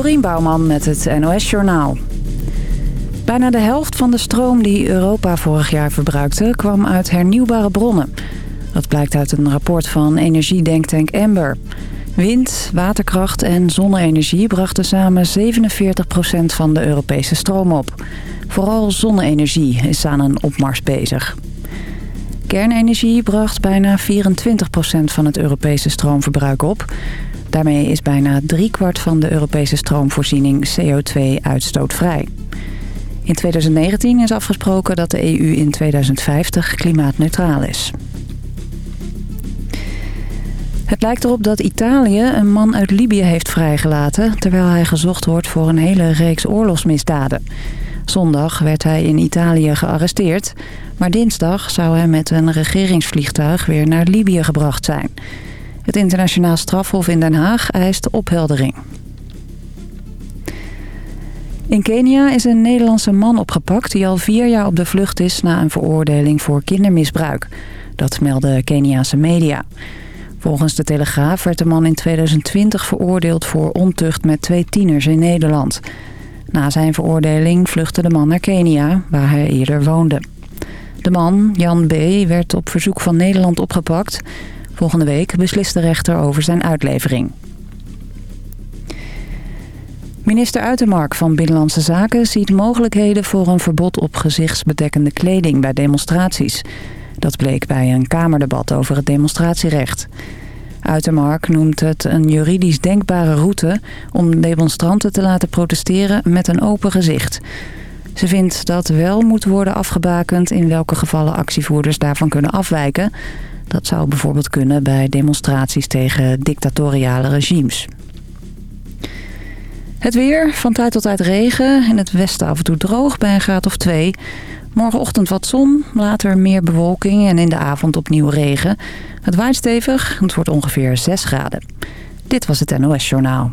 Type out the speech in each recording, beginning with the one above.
Dorien Bouwman met het NOS Journaal. Bijna de helft van de stroom die Europa vorig jaar verbruikte... kwam uit hernieuwbare bronnen. Dat blijkt uit een rapport van energiedenktank Ember. Wind, waterkracht en zonne-energie brachten samen 47% van de Europese stroom op. Vooral zonne-energie is aan een opmars bezig. Kernenergie bracht bijna 24% van het Europese stroomverbruik op. Daarmee is bijna driekwart van de Europese stroomvoorziening CO2-uitstootvrij. In 2019 is afgesproken dat de EU in 2050 klimaatneutraal is. Het lijkt erop dat Italië een man uit Libië heeft vrijgelaten... terwijl hij gezocht wordt voor een hele reeks oorlogsmisdaden. Zondag werd hij in Italië gearresteerd... maar dinsdag zou hij met een regeringsvliegtuig weer naar Libië gebracht zijn. Het internationaal strafhof in Den Haag eist opheldering. In Kenia is een Nederlandse man opgepakt die al vier jaar op de vlucht is... na een veroordeling voor kindermisbruik. Dat melden Keniaanse media. Volgens de Telegraaf werd de man in 2020 veroordeeld voor ontucht met twee tieners in Nederland. Na zijn veroordeling vluchtte de man naar Kenia, waar hij eerder woonde. De man, Jan B., werd op verzoek van Nederland opgepakt. Volgende week beslist de rechter over zijn uitlevering. Minister Uitermark van Binnenlandse Zaken ziet mogelijkheden voor een verbod op gezichtsbedekkende kleding bij demonstraties. Dat bleek bij een Kamerdebat over het demonstratierecht. Uitermark noemt het een juridisch denkbare route om demonstranten te laten protesteren met een open gezicht. Ze vindt dat wel moet worden afgebakend in welke gevallen actievoerders daarvan kunnen afwijken. Dat zou bijvoorbeeld kunnen bij demonstraties tegen dictatoriale regimes. Het weer, van tijd tot tijd regen. In het westen af en toe droog bij een graad of twee. Morgenochtend wat zon, later meer bewolking en in de avond opnieuw regen. Het waait stevig, het wordt ongeveer 6 graden. Dit was het NOS Journaal.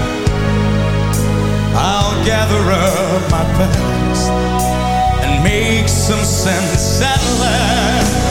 I'll gather up my past and make some sense at last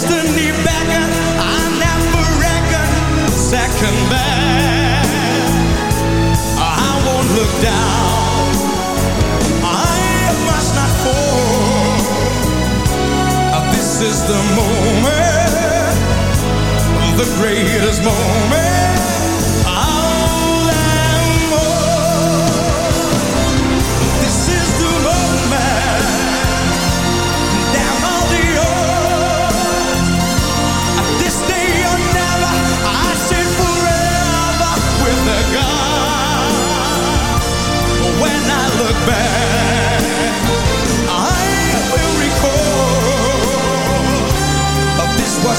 Destiny beckon, I never reckon second best I won't look down. I must not fall. Uh, this is the moment, the greatest moment.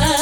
Love.